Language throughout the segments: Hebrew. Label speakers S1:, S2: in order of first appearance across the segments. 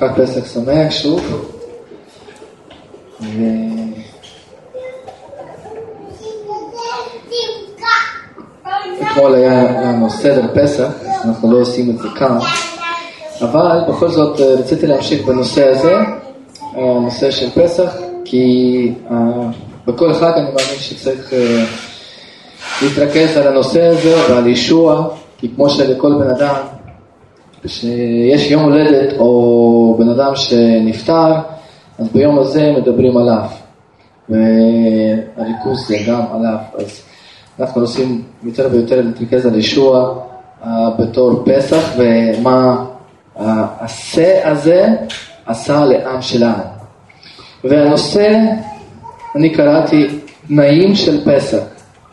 S1: חג פסח שמח שוב. ו... אתמול היה לנו סדר פסח, אנחנו לא עושים את זה כאן, אבל בכל זאת אה, רציתי להמשיך בנושא הזה, הנושא של פסח, כי uh, בכל חג אני מאמין שצריך להתרכז על הנושא הזה ועל ישוע, כי כמו שלכל בן אדם, כשיש יום הולדת או בן אדם שנפטר, אז ביום הזה מדברים עליו, והריכוז זה גם עליו. אז אנחנו רוצים יותר ויותר להתרכז על ישוע uh, בתור פסח ומה העשה הזה עשה לעם שלנו. והנושא, אני קראתי תנאים של פסח,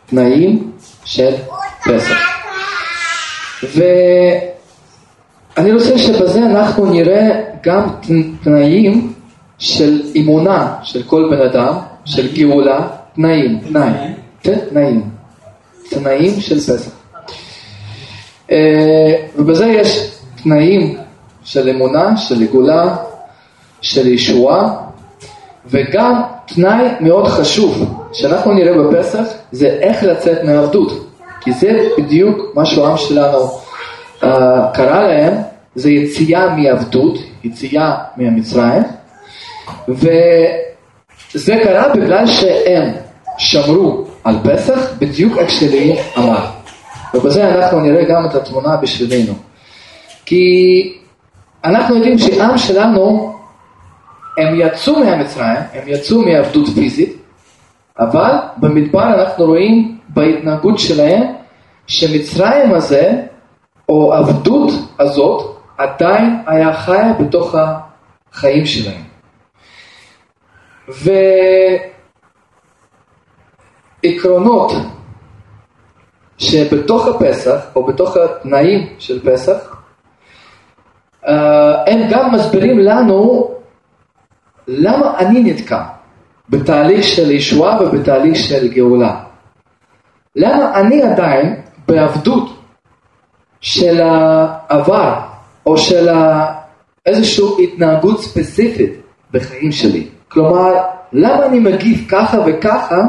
S1: תנאים של פסח. ואני רוצה שבזה אנחנו נראה גם תנאים של אמונה של כל בן אדם, של גאולה, תנאים, תנאי, תנאים, תנאים. של פסח. אה, ובזה יש תנאים של אמונה, של גאולה, של ישועה, וגם תנאי מאוד חשוב שאנחנו נראה בפסח זה איך לצאת מעבדות, כי זה בדיוק מה שהעם שלנו קרא להם, זה יציאה מעבדות, יציאה מהמצרים, וזה קרה בגלל שהם שמרו על פסח בדיוק איך שלי אמר. ובזה אנחנו נראה גם את התמונה בשבילנו. כי אנחנו יודעים שעם שלנו, הם יצאו מהמצרים, הם יצאו מעבדות פיזית, אבל במדבר אנחנו רואים בהתנהגות שלהם שמצרים הזה, או עבדות הזאת, עדיין היה חיה בתוך החיים שלהם. ועקרונות שבתוך הפסח, או בתוך התנאים של פסח, אה, הם גם מסבירים לנו למה אני נתקע בתהליך של ישועה ובתהליך של גאולה. למה אני עדיין בעבדות של העבר או של איזושהי התנהגות ספציפית בחיים שלי. כלומר, למה אני מגיב ככה וככה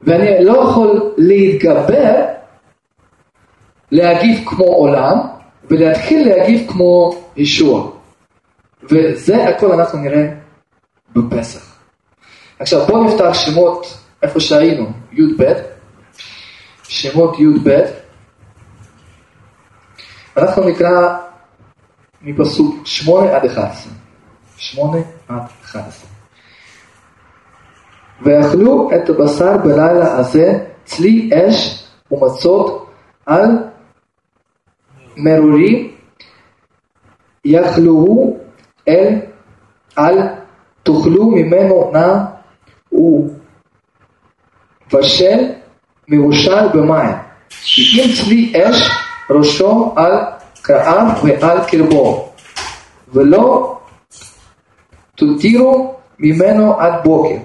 S1: ואני לא יכול להתגבר להגיב כמו עולם ולהתחיל להגיב כמו ישוע. וזה הכל אנחנו נראה בפסח. עכשיו בואו נפתח שמות איפה שהיינו, י"ב, שמות י"ב, אנחנו נקרא מפסוק 8 עד 11. 8 עד 11. ואכלו את הבשר בלילה הזה צלי אש ומצות על מרורים יכלוהו אל אל תאכלו ממנו נא ובשל מבושל במים. כי אם צלי אש ראשו על קרעיו ועל קרבו, ולא תותירו ממנו עד בוקר,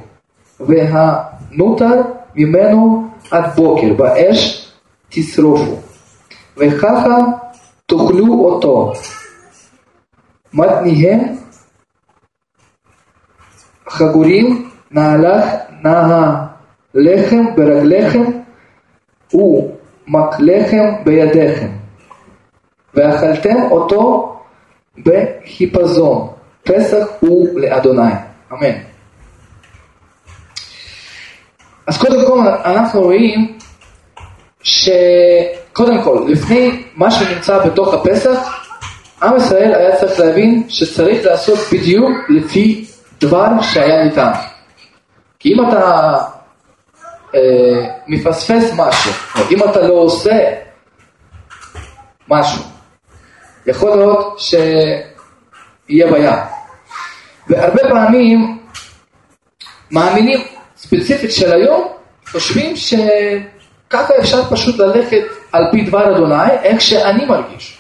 S1: והנותר ממנו עד בוקר, באש תשרופו. וככה תאכלו אותו. מתניהם חגורים נעלך נעליכם ברגליכם ומקלכם בידיכם. ואכלתם אותו בחיפזון. פסח הוא לאדוני. אמן. אז קודם כל אנחנו רואים ש... קודם כל, לפני מה שנמצא בתוך הפסח, עם ישראל היה צריך להבין שצריך לעשות בדיוק לפי דבר שהיה ניתן. כי אם אתה אה, מפספס משהו, אם אתה לא עושה משהו, יכול להיות שיהיה בעיה. והרבה פעמים מאמינים ספציפית של היום, חושבים שככה אפשר פשוט ללכת על פי דבר אדוני, איך שאני מרגיש.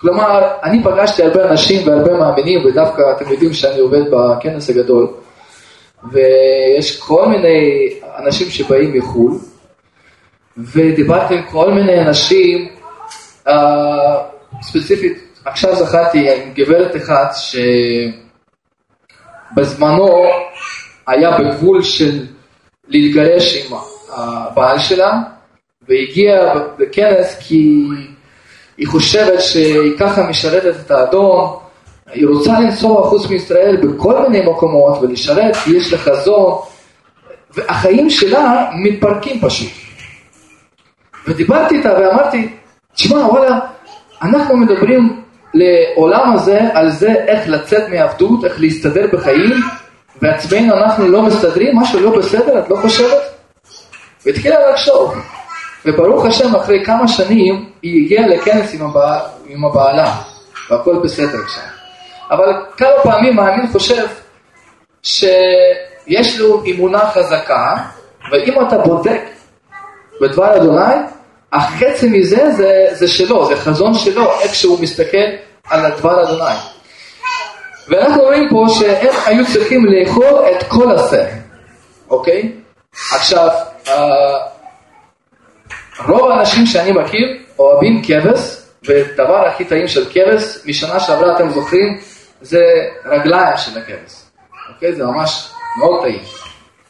S1: כלומר, אני פגשתי הרבה אנשים והרבה מאמינים, ודווקא אתם יודעים שאני עובד בכנס הגדול, ויש כל מיני אנשים שבאים מחו"ל, ודיברתי עם כל מיני אנשים, uh, ספציפית עכשיו זכרתי עם גברת אחת שבזמנו היה בגבול של להתגרש עם הבעל שלה, והגיעה בכנס כי היא חושבת שהיא ככה משרתת את האדון, היא רוצה לנסוע חוץ מישראל בכל מיני מקומות ולשרת, כי יש לה חזון, והחיים שלה מתפרקים פשוט. ודיברתי איתה ואמרתי, תשמע, וואלה, אנחנו מדברים לעולם הזה על זה איך לצאת מעבדות, איך להסתדר בחיים, ועצמנו אנחנו לא מסתדרים, משהו לא בסדר, את לא חושבת? והתחילה לחשוב. וברוך השם, אחרי כמה שנים, היא הגיעה לכנס עם, הבע... עם הבעלה, והכל בסדר עכשיו. אבל כמה פעמים מאמין חושב שיש לו אמונה חזקה, ואם אתה בודק בדבר אדוני, החצי מזה זה, זה שלו, זה חזון שלו, איך שהוא מסתכל על הדבר אדוני. ואנחנו רואים פה שהם היו צריכים לאכול את כל הסר, אוקיי? עכשיו, אה, רוב האנשים שאני מכיר אוהבים כבש, ודבר הכי טעים של כבש, משנה שעברה אתם זוכרים, זה רגליים של הכבש, אוקיי? זה ממש מאוד טעים.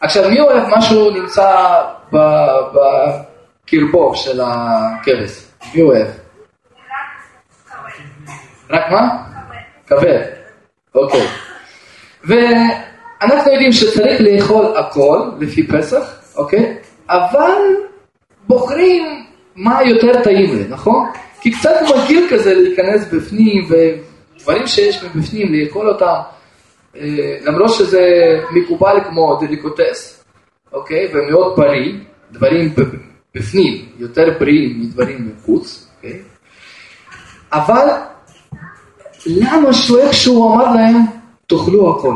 S1: עכשיו, מי אוהב משהו נמצא בקרבו של הכבש? מי אוהב? רק מה? כבד. אוקיי. ואנחנו יודעים שצריך לאכול הכל לפי פסח, אוקיי? אבל בוחרים מה יותר טעים לי, נכון? כי קצת מגעיל כזה להיכנס בפנים ודברים שיש מבפנים לאכול אותם, אה, למרות שזה מקובל כמו דליקוטס, אוקיי? ומאוד בריא, דברים בפנים יותר בריאים מדברים מחוץ, אוקיי? אבל למה שהוא איכשהו אמר להם, תאכלו הכל?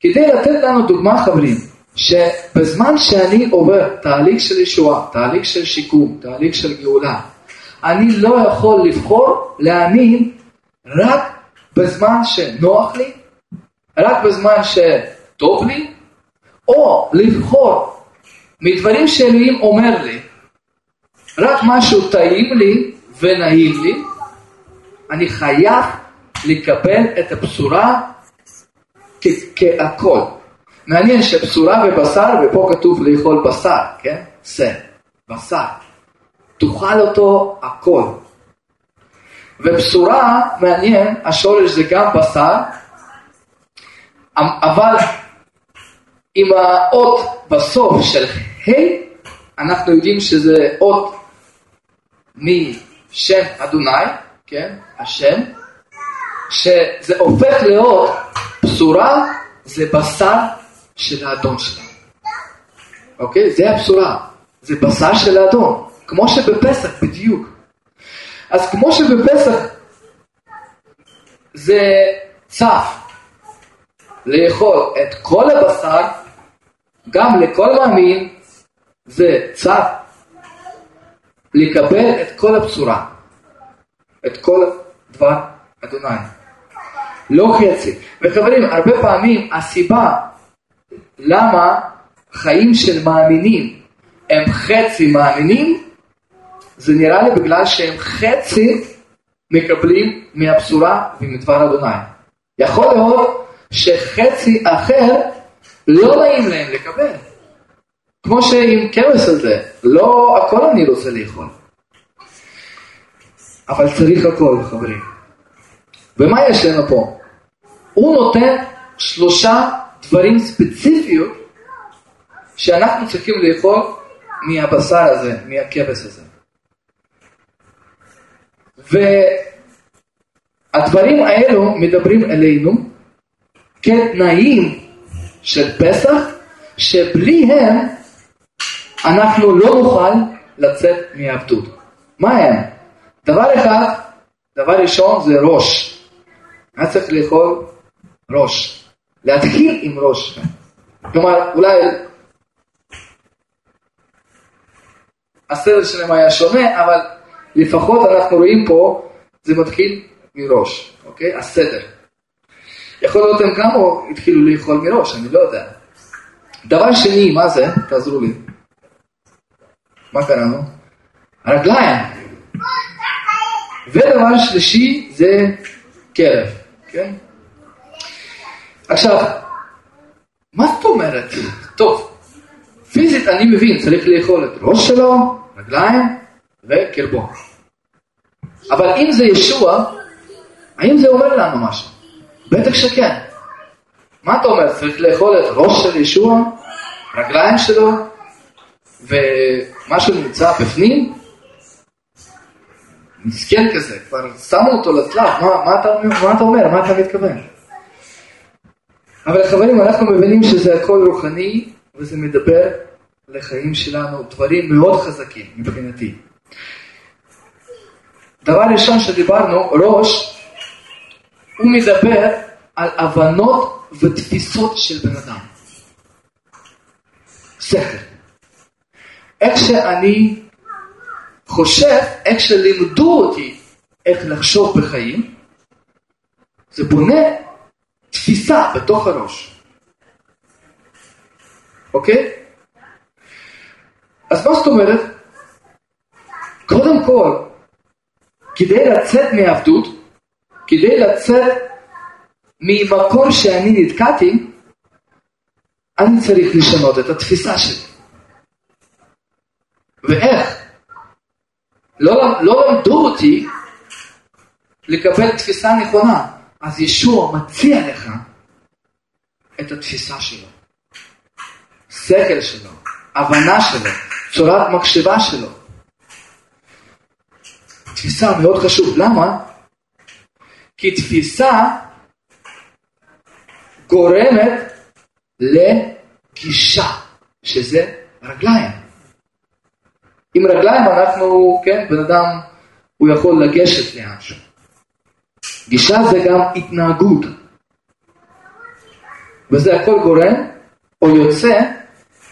S1: כדי לתת לנו דוגמה חברים, שבזמן שאני עובר תהליך של ישועה, תהליך של שיקום, תהליך של גאולה, אני לא יכול לבחור להאמין רק בזמן שנוח לי, רק בזמן שטוב לי, או לבחור מדברים שאלוהים אומר לי, רק משהו טעים לי ונעים לי, אני חייב לקבל את הבשורה כהכל. מעניין שבשורה ובשר, ופה כתוב לאכול בשר, כן? זה, בשר. תאכל אותו הכל. ובשורה, מעניין, השורש זה גם בשר, אבל עם האות בסוף של ה', אנחנו יודעים שזה אות משם אדוני, כן, השם, שזה הופך להיות בשורה, זה בשר של האדון שלנו. אוקיי? זה הבשורה. זה בשר של האדון. כמו שבפסח בדיוק. אז כמו שבפסח זה צף לאכול את כל הבשר, גם לכל מאמין זה צף לקבל את כל הבשורה, את כל דבר אדוני. לא חצי. וחברים, הרבה פעמים הסיבה למה חיים של מאמינים הם חצי מאמינים, זה נראה לי בגלל שהם חצי מקבלים מהבשורה ומדבר אדוני. יכול להיות שחצי אחר לא נעים להם לקבל. כמו שעם כבש הזה, לא הכל אני רוצה לאכול. אבל צריך הכל, חברים. ומה יש לנו פה? הוא נותן שלושה דברים ספציפיים שאנחנו צריכים לאכול מהבשר הזה, מהכבש הזה. והדברים האלו מדברים אלינו כתנאים של פסח, שבלי הם אנחנו לא נוכל לצאת מעבדות. מה הם? דבר אחד, דבר ראשון זה ראש. היה צריך לאכול ראש. להתחיל עם ראש. כלומר, אולי הסדר שלהם היה שונה, אבל לפחות אנחנו רואים פה, זה מתחיל מראש, אוקיי? הסדר. יכול להיות הם גם התחילו לאכול מראש, אני לא יודע. דבר שני, מה זה? תעזרו לי. מה קראנו? הרגליים. ודבר שלישי זה כלב, כן? עכשיו, מה זאת אומרת? טוב, פיזית אני מבין, צריך לאכול את ראש שלו, רגליים וקרבו. אבל אם זה ישוע, האם זה אומר לנו משהו? בטח שכן. מה אתה אומר? צריך לאכול את ראש של ישוע, רגליים שלו, ומשהו נמצא בפנים? מסכן כזה, כבר שמו אותו לצלב, מה, מה, אתה, מה אתה אומר? מה אתה מתכוון? אבל חברים, אנחנו מבינים שזה הכל רוחני, וזה מדבר לחיים שלנו, דברים מאוד חזקים מבחינתי. דבר ראשון שדיברנו, ראש, הוא מדבר על הבנות ותפיסות של בן אדם. שכל. איך שאני חושב, איך שלימדו אותי איך לחשוב בחיים, זה בונה תפיסה בתוך הראש. אוקיי? אז מה זאת אומרת? קודם כל, כדי לצאת מעבדות, כדי לצאת ממקום שאני נתקעתי, אני צריך לשנות את התפיסה שלי. ואיך? לא, לא למדו אותי לקבל תפיסה נכונה, אז ישוע מציע לך את התפיסה שלו, שכל שלו, הבנה שלו, צורת מחשבה שלו. תפיסה מאוד חשוב, למה? כי תפיסה גורמת לגישה, שזה רגליים. עם רגליים אנחנו, כן, בן אדם, הוא יכול לגשת לאנשהו. גישה זה גם התנהגות. וזה הכל גורם או יוצא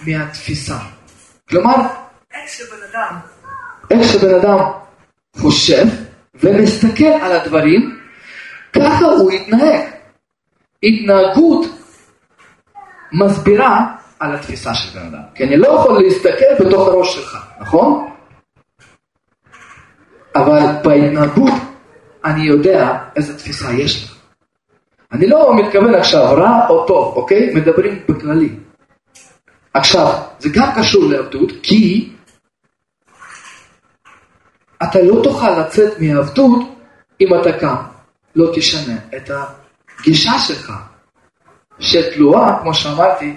S1: מהתפיסה. כלומר, איך שבן אדם, איך שבן אדם חושב ומסתכל על הדברים, ככה הוא יתנהג. התנהגות מסבירה על התפיסה של בן אדם. כי אני לא יכול להסתכל בתוך הראש שלך, נכון? אבל בהתנהגות אני יודע איזה תפיסה יש לך. אני לא מתכוון עכשיו רע או טוב, אוקיי? מדברים בכללי. עכשיו, זה גם קשור לעבדות, כי אתה לא תוכל לצאת מעבדות אם אתה גם לא תשנה את הגישה שלך, שתלויה, כמו שאמרתי,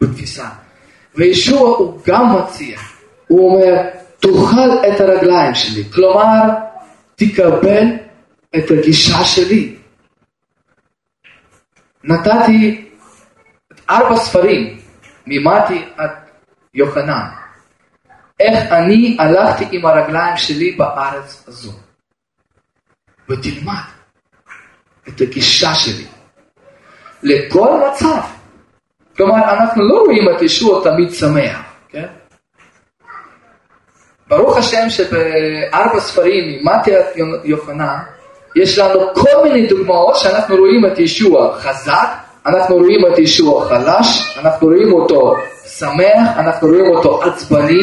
S1: בתפיסה. וישוע הוא גם מציע, הוא אומר, תאכל את הרגליים שלי, כלומר, תקבל את הגישה שלי. נתתי ארבע ספרים, ממתי עד יוחנן, איך אני הלכתי עם הרגליים שלי בארץ הזו. ותלמד את הגישה שלי לכל מצב. כלומר, אנחנו לא רואים את ישוע תמיד שמח, כן? ברוך השם שבארבע ספרים, ממתי עד יוחנן, יש לנו כל מיני דוגמאות שאנחנו רואים את ישוע חזק, אנחנו רואים את ישוע חלש, אנחנו רואים אותו שמח, אנחנו רואים אותו עצבני,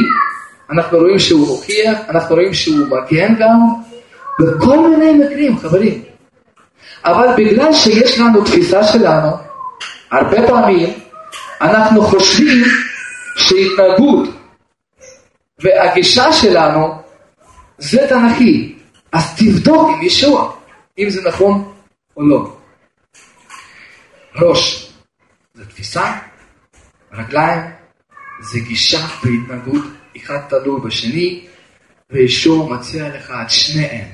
S1: אנחנו רואים שהוא הוכיח, אנחנו רואים שהוא מגן גם, בכל מיני מקרים, חברים. אבל בגלל שיש לנו תפיסה שלנו, הרבה פעמים אנחנו חושבים שהתנהגות והגישה שלנו זה תנכי. אז תבדוק עם ישוע, אם זה נכון או לא. ראש זה תפיסה, רגליים זה גישה והתנהגות, אחד תלוי בשני, וישוע מציע לך את שניהם.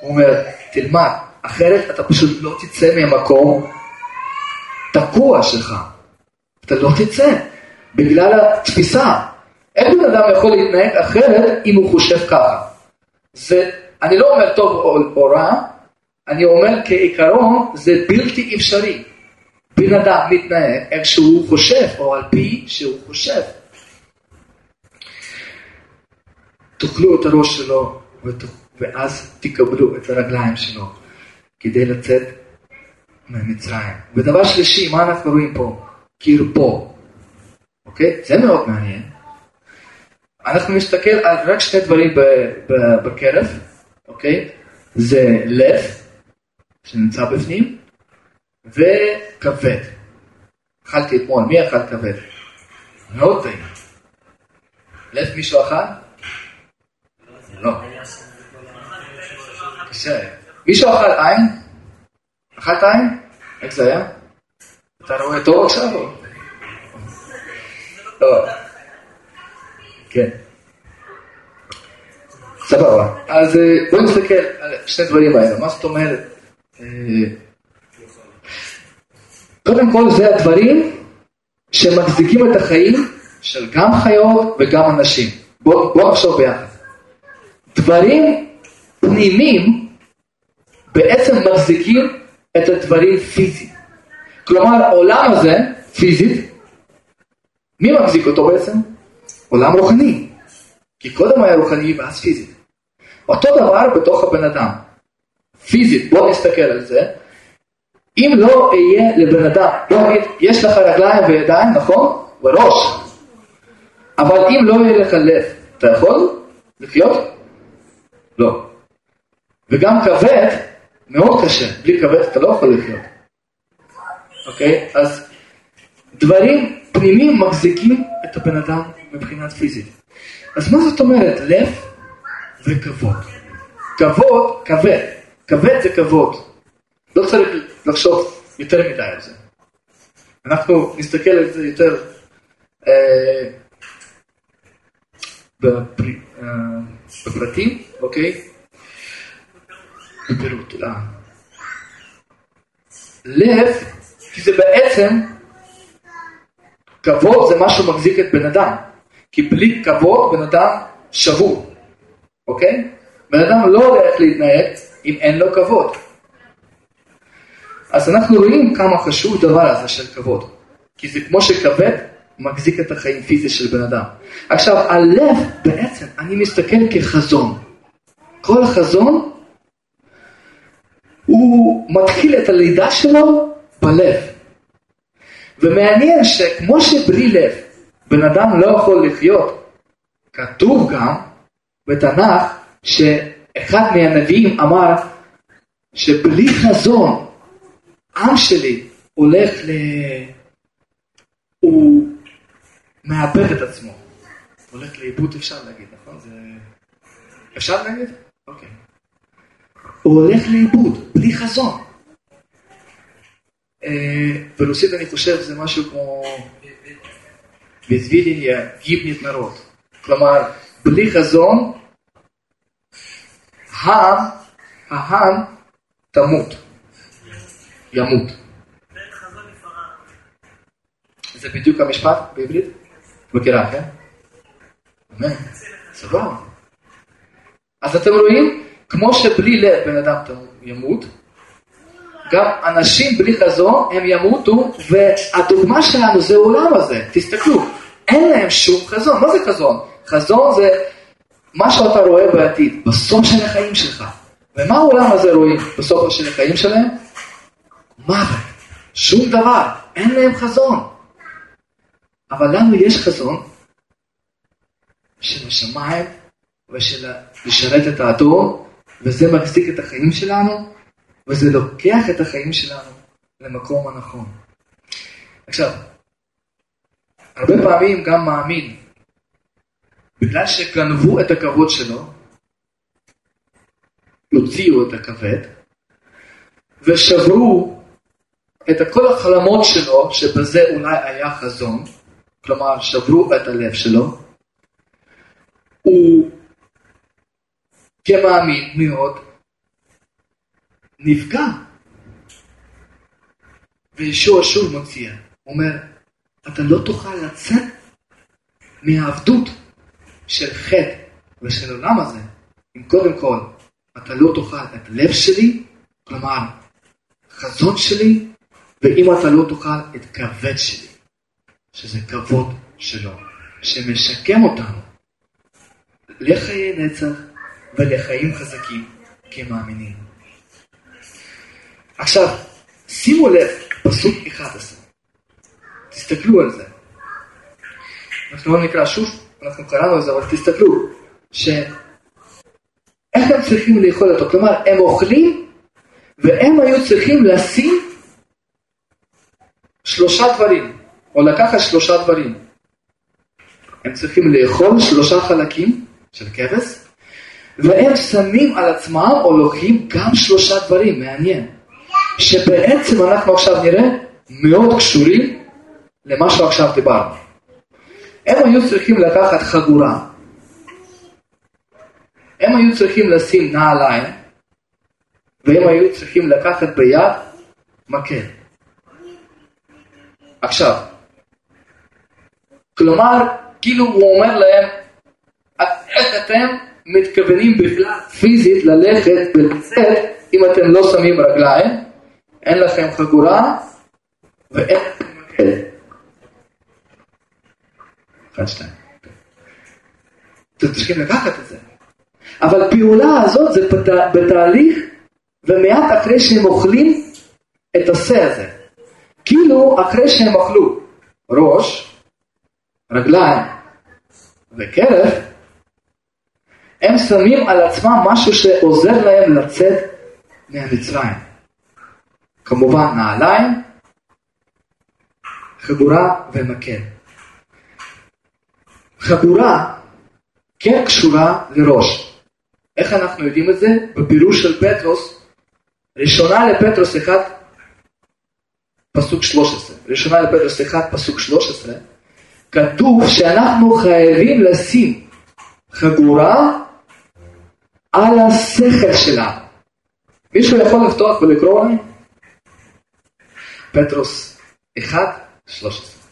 S1: הוא אומר, תלמד, אחרת אתה פשוט לא תצא מהמקום תקוע שלך. אתה לא תצא, בגלל התפיסה. איך בן אדם יכול להתנהג אחרת אם הוא חושב ככה? זה, אני לא אומר טוב או, או רע, אני אומר כעיקרון זה בלתי אפשרי. בן אדם מתנהג איך שהוא חושב, או על פי שהוא חושב. תאכלו את הראש שלו, ואז תקבלו את הרגליים שלו, כדי לצאת ממצרים. ודבר שלישי, מה אנחנו רואים פה? קרפו. אוקיי? זה מאוד מעניין. אנחנו נסתכל על רק שני דברים בקרב, אוקיי? זה לב, שנמצא בפנים, וכבד. אכלתי אתמול, מי אכל כבד? מאוד טעים. לב מישהו אכל? לא. קשה. מישהו אכל עין? אכלת עין? איך זה היה? אתה רואה טוב עכשיו? לא. כן. סבבה. אז אה, בואו נסתכל על שני דברים האלה. מה זאת אומרת? אה, קודם כל זה הדברים שמחזיקים את החיים של גם חיות וגם אנשים. בואו בוא נחשוב ביחד. דברים פנימיים בעצם מחזיקים את הדברים פיזיים. כלומר, העולם הזה, פיזית, מי מחזיק אותו בעצם? עולם רוחני. כי קודם היה רוחני ואז פיזית. אותו דבר בתוך הבן אדם. פיזית, בואו נסתכל על זה. אם לא אהיה לבן אדם, בוא נגיד, יש לך רגליים וידיים, נכון? וראש. אבל אם לא יהיה לך לב, אתה יכול לחיות? לא. וגם כבד, מאוד קשה. בלי כבד אתה לא יכול לחיות. אוקיי? אז דברים פנימיים מחזיקים את הבן אדם מבחינת פיזית. אז מה זאת אומרת לב וכבוד? כבוד, כבד. כבד זה כבוד. לא צריך לחשוב יותר מדי על זה. אנחנו נסתכל על זה יותר אה, בפרטים, אוקיי? בפירוט, תודה. לב, כי זה בעצם, כבוד זה מה שמחזיק את בן אדם. כי בלי כבוד בן אדם שבור, אוקיי? בן אדם לא יודע איך להתנהג אם אין לו כבוד. אז אנחנו רואים כמה חשוב דבר הזה של כבוד. כי זה כמו שכבד מחזיק את החיים פיזי של בן אדם. עכשיו, הלב בעצם, אני מסתכל כחזון. כל החזון, הוא מתחיל את הלידה שלו בלב. ומעניין שכמו שבלי לב בן אדם לא יכול לחיות, כתוב גם בתנ"ך שאחד מהנביאים אמר שבלי חזון עם שלי הולך ל... הוא מאבד את עצמו. הולך לאיבוד אפשר להגיד, נכון? זה... אפשר להגיד? אוקיי. הוא הולך לאיבוד, בלי חזון. אה, ברוסית אני חושב זה משהו כמו בזווידיניה גיבנית נרות. כלומר, בלי חזון, העם, העם תמות. ימות. זה בדיוק המשפט בעברית? מכירה, כן? אמן. סבבה. אז אתם רואים, כמו שבלי לב בן אדם ימות, גם אנשים בלי חזון הם ימותו, והדוגמה שלנו זה העולם הזה, תסתכלו, אין להם שום חזון, מה זה חזון? חזון זה מה שאתה רואה בעתיד, בסוף של החיים שלך. ומה העולם הזה רואים בסוף של החיים שלהם? מוות, שום דבר, אין להם חזון. אבל לנו יש חזון של השמיים ושל לשרת את האדון, וזה מחזיק את החיים שלנו, וזה לוקח את החיים שלנו למקום הנכון. עכשיו, הרבה פעמים גם מאמין, בגלל שגנבו את הכבוד שלו, הוציאו את הכבד, ושברו את כל החלומות שלו, שבזה אולי היה חזון, כלומר שברו את הלב שלו, הוא כמאמין מאוד נפגע. וישוע שוב מציע, הוא אומר, אתה לא תוכל לצאת מהעבדות של חטא ושל העולם הזה, אם קודם כל אתה לא תאכל את הלב שלי, כלומר, חזון שלי, ואם אתה לא תאכל את כבד שלי, שזה כבוד שלו, שמשקם אותנו לחיי נצח ולחיים חזקים כמאמינים. עכשיו, שימו לב, פסוק 11. תסתכלו על זה. אנחנו לא נקרא שוב, אנחנו קראנו על זה, אבל תסתכלו, ש... איך הם צריכים לאכול אותו? כלומר, הם אוכלים והם היו צריכים לשים שלושה דברים, או לקחת שלושה דברים. הם צריכים לאכול שלושה חלקים של כבש, והם שמים על עצמם או לוקחים גם שלושה דברים, מעניין, שבעצם אנחנו עכשיו נראה מאוד קשורים למה שעכשיו דיברנו. הם היו צריכים לקחת חגורה, הם היו צריכים לשים נעליים, והם היו צריכים לקחת ביד מקל. עכשיו, כלומר, כאילו הוא אומר להם, איך אתם מתכוונים בכלל פיזית ללכת ולצאת אם אתם לא שמים רגליים, אין לכם חגורה ואין לכם מקל. אתם צריכים לקחת את זה. אבל הפעולה הזאת זה בתהליך ומיד אחרי שהם אוכלים את השה הזה. כאילו אחרי שהם אכלו ראש, רגליים וכרב, הם שמים על עצמם משהו שעוזר להם לצאת מהמצרים. כמובן נעליים, חגורה ומקל. חגורה כן קשורה לראש. איך אנחנו יודעים את זה? בפירוש של פטרוס, ראשונה לפטרוס 1, פסוק 13. ראשונה לפטרוס 1, פסוק 13, כתוב שאנחנו חייבים לשים חגורה על השכל שלנו. מישהו יכול לפתוח ולקרוא לי? פטרוס 1, 13.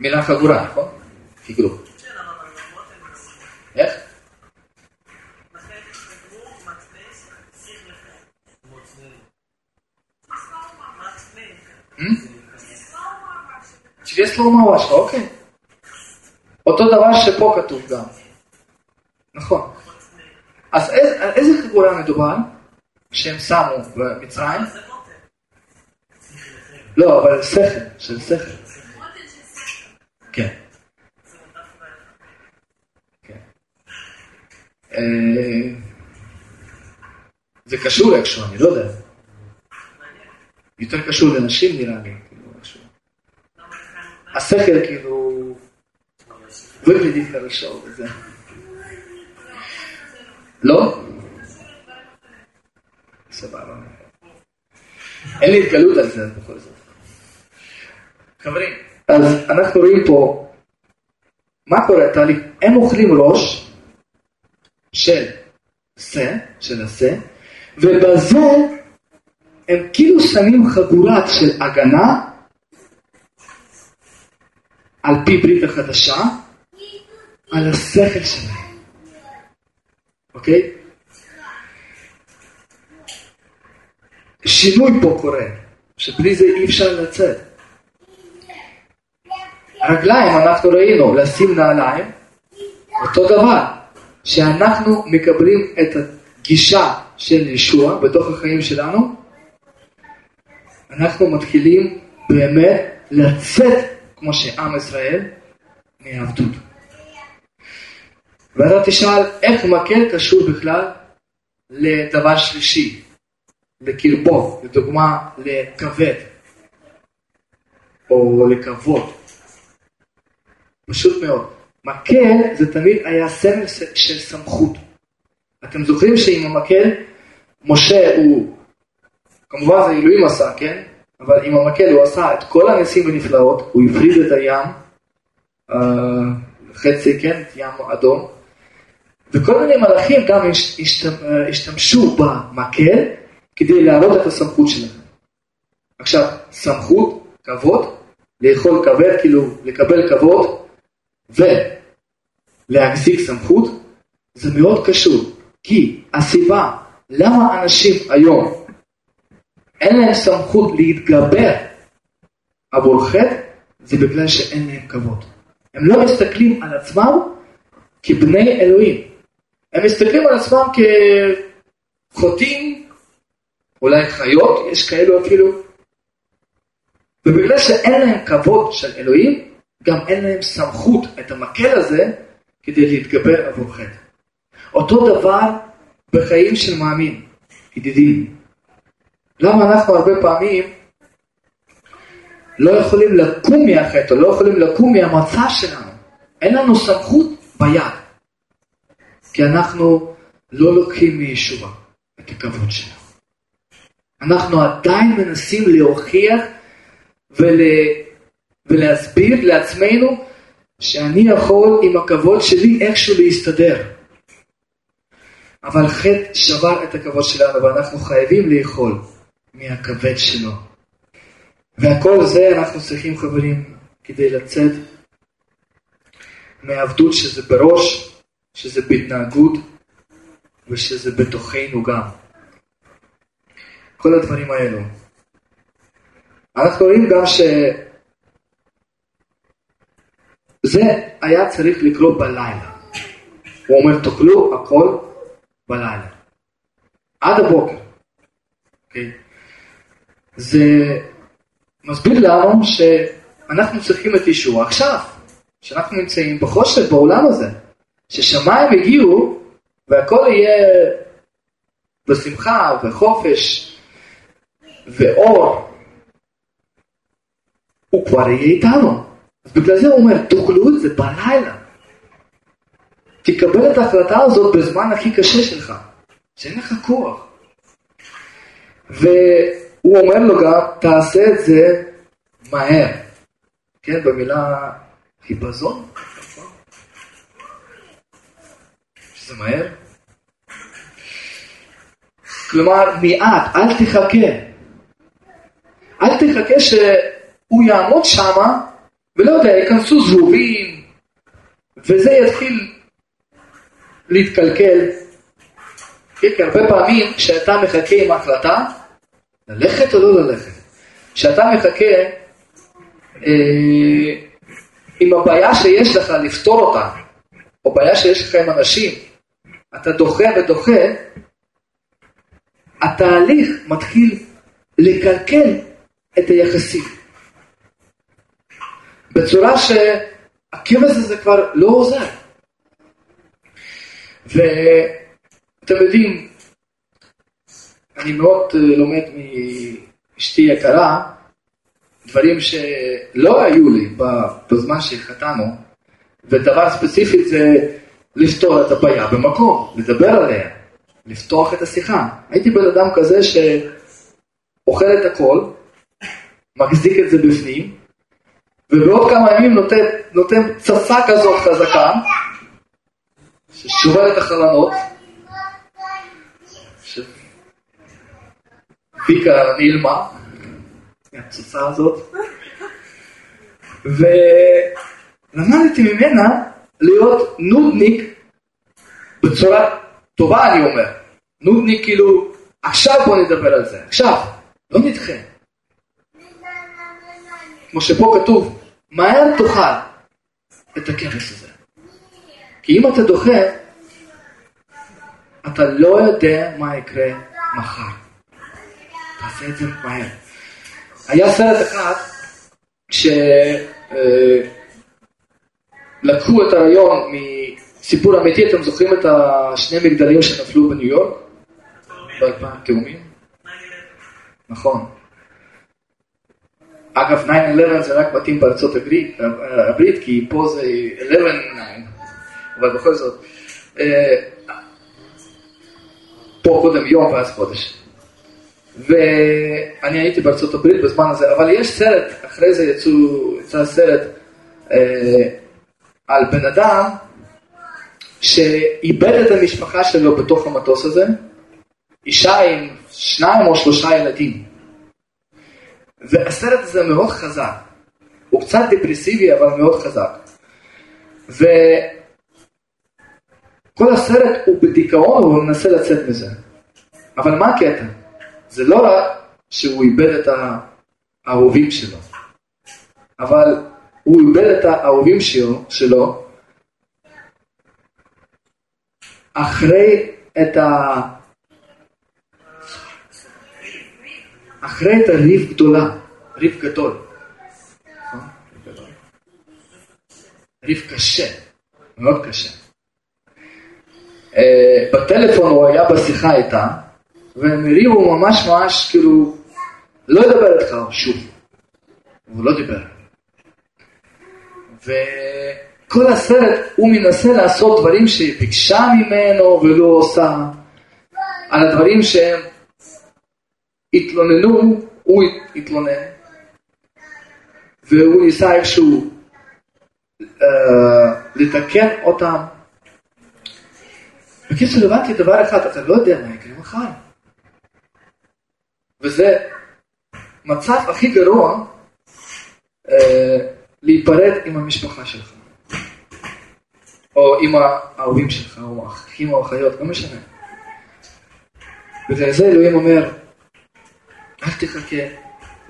S1: מילה חגורה, נכון? חיגרו. איך? שיש לו ממש, אוקיי. אותו דבר שפה כתוב גם. נכון. אז על איזה חגורה מדובר שהם שמו במצרים? לא, אבל שכל, של שכל. כן. כן. אה, זה קשור איכשהו, אני לא יודע. יותר קשור לנשים נראה לי. השכל כאילו... выглядит хорошо וזה. לא? סבבה. אין לי התגלות על זה בכל זאת. חברים, אז אנחנו רואים פה מה קורה תהליך, הם אוכלים ראש של שא, של השא, ובזה הם כאילו שמים חגורת של הגנה על פי ברית החדשה, על השכל שלהם. אוקיי? שינוי פה קורה, שבלי זה אי אפשר לצאת. רגליים אנחנו ראינו, לשים נעליים, אותו דבר, שאנחנו מקבלים את הגישה של ישוע בתוך החיים שלנו, אנחנו מתחילים באמת לצאת, כמו שעם ישראל, מעבדות. ואתה תשאל איך מקל קשור בכלל לדבר שלישי, לקרבו, לדוגמה לכבד או לכבוד. פשוט מאוד. מקל זה תמיד היה סמל של סמכות. אתם זוכרים שעם המקל, משה הוא, כמובן זה אלוהים עשה, כן? אבל עם המקל הוא עשה את כל הניסים ונפלאות, הוא הפריד את הים, uh, חצי, כן, את ים אדום, וכל מיני מלאכים גם השתמשו במקל כדי להעלות את הסמכות שלהם. עכשיו, סמכות, כבוד, לאכול כבד, כאילו לקבל כבוד ולהחזיק סמכות, זה מאוד קשור. כי הסיבה למה אנשים היום אין להם סמכות להתגבר עבור חטא, זה בגלל שאין להם כבוד. הם לא מסתכלים על עצמם כבני אלוהים. הם מסתכלים על עצמם כחוטאים, אולי חיות, יש כאלו אפילו, ובגלל שאין להם כבוד של אלוהים, גם אין להם סמכות את המקל הזה כדי להתגבר עבור חטא. אותו דבר בחיים של מאמין, ידידים. למה אנחנו הרבה פעמים לא יכולים לקום מהחטא, לא יכולים לקום מהמצב שלנו? אין לנו סמכות ביד. כי אנחנו לא לוקחים מישועה את הכבוד שלנו. אנחנו עדיין מנסים להוכיח ול... ולהסביר לעצמנו שאני יכול עם הכבוד שלי איכשהו להסתדר. אבל חטא שבר את הכבוד שלנו ואנחנו חייבים לאכול מהכבד שלו. והכל זה אנחנו צריכים חברים כדי לצאת מהעבדות שזה בראש, שזה בהתנהגות ושזה בתוכנו גם. כל הדברים האלו. אנחנו רואים גם שזה היה צריך לקרות בלילה. הוא אומר, תאכלו הכל בלילה. עד הבוקר. Okay. זה מסביר לנו שאנחנו צריכים את ישוע עכשיו, שאנחנו נמצאים בחושך בעולם הזה, ששמיים הגיעו והכל יהיה בשמחה וחופש ואור, הוא כבר יהיה איתנו. אז בגלל זה הוא אומר, תאכלו את זה בלילה. תקבל את ההחלטה הזאת בזמן הכי קשה שלך, שאין לך כוח. והוא אומר לו גם, תעשה את זה מהר. כן, במילה חיפזון, שזה מהר. כלומר, מעט, אל תחכה. אל תחכה שהוא יעמוד שמה, ולא יודע, ייכנסו זבובים, וזה יתחיל להתקלקל. כן, כי הרבה פעמים כשאתה מחכה עם החלטה, ללכת או לא ללכת, כשאתה מחכה אה, עם הבעיה שיש לך לפתור אותה, או בעיה שיש לך עם אנשים, אתה דוחה ודוחה, התהליך מתחיל לקלקל את היחסים. בצורה שהכבש הזה כבר לא עוזר. ואתם יודעים, אני מאוד אה, לומד מאשתי יקרה, דברים שלא היו לי בזמן שהתחתנו, ודבר ספציפי זה לפתור את הבעיה במקום, לדבר עליה, לפתוח את השיחה. הייתי בן אדם כזה שאוכל את הכל, מחזיק את זה בפנים, ובעוד כמה ימים נותן, נותן פצצה כזאת חזקה, ששובר את החלונות, שפיקה נעלמה מהפצצה הזאת, ולמדתי ממנה להיות נודניק בצורה טובה אני אומר, נודניק כאילו עכשיו בוא נדבר על זה, עכשיו, לא נדחה. כמו שפה כתוב, מהר תאכל את הכבש הזה. כי אם אתה דוחה, אתה לא יודע מה יקרה מחר. תעשה את זה מהר. היה סרט אחד שלקחו אה, את הרעיון מסיפור אמיתי, אתם זוכרים את השני מגדלים שנפלו בניו יורק? תאומים? נכון. אגב, 9-11 זה רק בתים בארצות הברית, כי פה זה 11-9, אבל בכל זאת, אה, פה קודם יום ואז חודש. ואני הייתי בארצות הברית בזמן הזה, אבל יש סרט, אחרי זה יצאו, יצא סרט אה, על בן אדם שאיבד את המשפחה שלו בתוך המטוס הזה, אישה עם שניים או שלושה ילדים. והסרט הזה מאוד חזק. הוא קצת דפרסיבי, אבל מאוד חזק. וכל הסרט הוא בדיכאון, הוא מנסה לצאת מזה. אבל מה הקטע? זה לא רק שהוא איבד את האהובים שלו, אבל הוא איבד את האהובים שלו, שלו אחרי את ה... אחרי את הריב גדולה, ריב גדול. ריב קשה, מאוד קשה. אה, בטלפון הוא היה בשיחה איתה, והם הריבו ממש ממש כאילו, לא ידבר איתך שוב. הוא לא דיבר. וכל הסרט הוא מנסה לעשות דברים שהיא ביקשה ממנו ולא עושה, על הדברים שהם התלוננו, הוא התלונן, והוא ניסה איכשהו uh, לתקן אותם. בקיצור, הבנתי דבר אחד, אתה לא יודע מה יקרה מחר. וזה מצב הכי גרוע uh, להיפרד עם המשפחה שלך, או עם האהובים שלך, או האחים או האחיות, לא משנה. בגלל זה אלוהים אומר, אל תחכה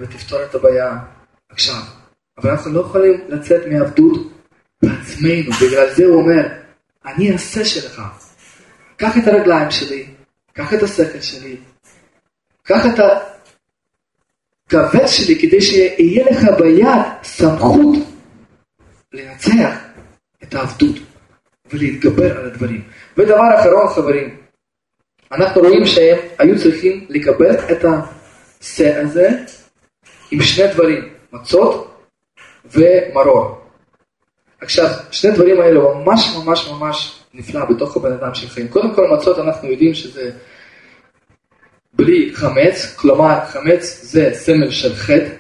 S1: ותפתור את הבעיה עכשיו. אבל אנחנו לא יכולים לצאת מעבדות בעצמנו, בגלל זה הוא אומר, אני אעשה שלך. קח את הרגליים שלי, קח את השכל שלי, קח את הכבד שלי כדי שיהיה לך ביד סמכות לנצח את העבדות ולהתגבר על הדברים. ודבר אחרון חברים, אנחנו רואים שהם היו צריכים לקבל את השה הזה עם שני דברים, מצות ומרור. עכשיו, שני דברים האלה ממש ממש ממש נפלא בתוך הבן אדם של חיים. קודם כל מצות אנחנו יודעים שזה בלי חמץ, כלומר חמץ זה סמל של חטא.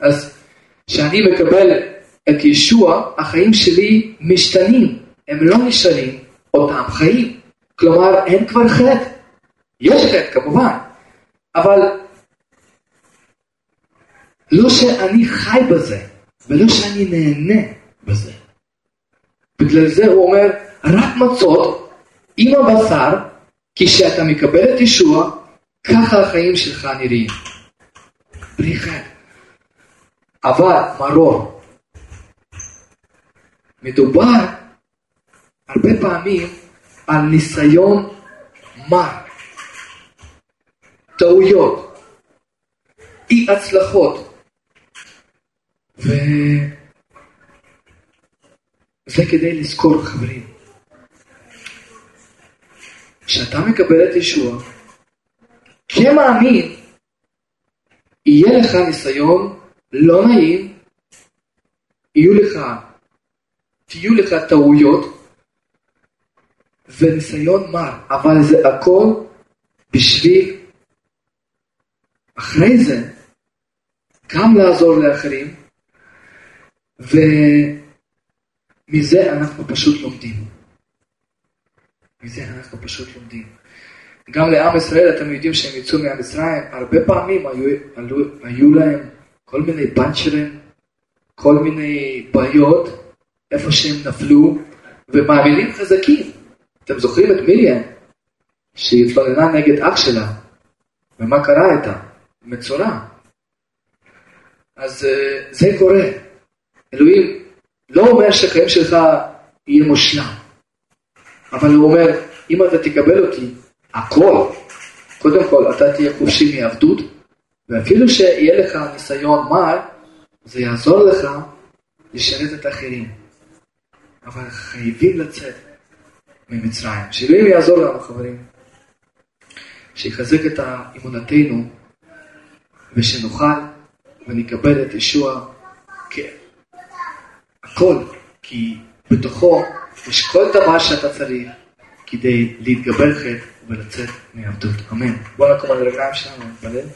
S1: אז כשאני מקבל את ישוע, החיים שלי משתנים, הם לא נשארים אותם חיים. כלומר, אין כבר חטא. יש חטא כמובן, אבל לא שאני חי בזה, ולא שאני נהנה בזה. בגלל זה הוא אומר, רק מצות עם הבשר, כשאתה מקבל את ישוע, ככה החיים שלך נראים. בלי חטא. אבל מרור. מדובר הרבה פעמים על ניסיון מר, טעויות, אי הצלחות, וזה כדי לזכור חברים. כשאתה מקבל את ישוע, כמאמין, יהיה לך ניסיון לא נעים, יהיו לך, תהיו לך טעויות, וניסיון מר, אבל זה הכל בשביל אחרי זה גם לעזור לאחרים, ומזה אנחנו פשוט לומדים. מזה אנחנו פשוט לומדים. גם לעם ישראל, אתם יודעים שהם יצאו מהמצרים, הרבה פעמים היו, היו, היו להם כל מיני פאנצ'רים, כל מיני בעיות, איפה שהם נפלו, ומאמינים חזקים. אתם זוכרים את מיליאן, שהיא התלוננה נגד אח שלה, ומה קרה איתה? מצורע. אז uh, זה קורה. אלוהים לא אומר שהחיים שלך יהיה מושלם, אבל הוא אומר, אם אתה תקבל אותי, הכל, קודם כל אתה תהיה חופשי מעבדות, ואפילו שיהיה לך ניסיון מר, זה יעזור לך לשרת את האחרים. אבל חייבים לצאת ממצרים. שאלוהים יעזור לנו חברים, שיחזק את אמונתנו ושנוכל ונקבל את ישוע כהכל, כי בתוכו יש כל דבר שאתה צריך כדי להתגבר חטא ולצאת מעבדות. אמן. בוא נקום על הרגליים שלנו, נתפלל.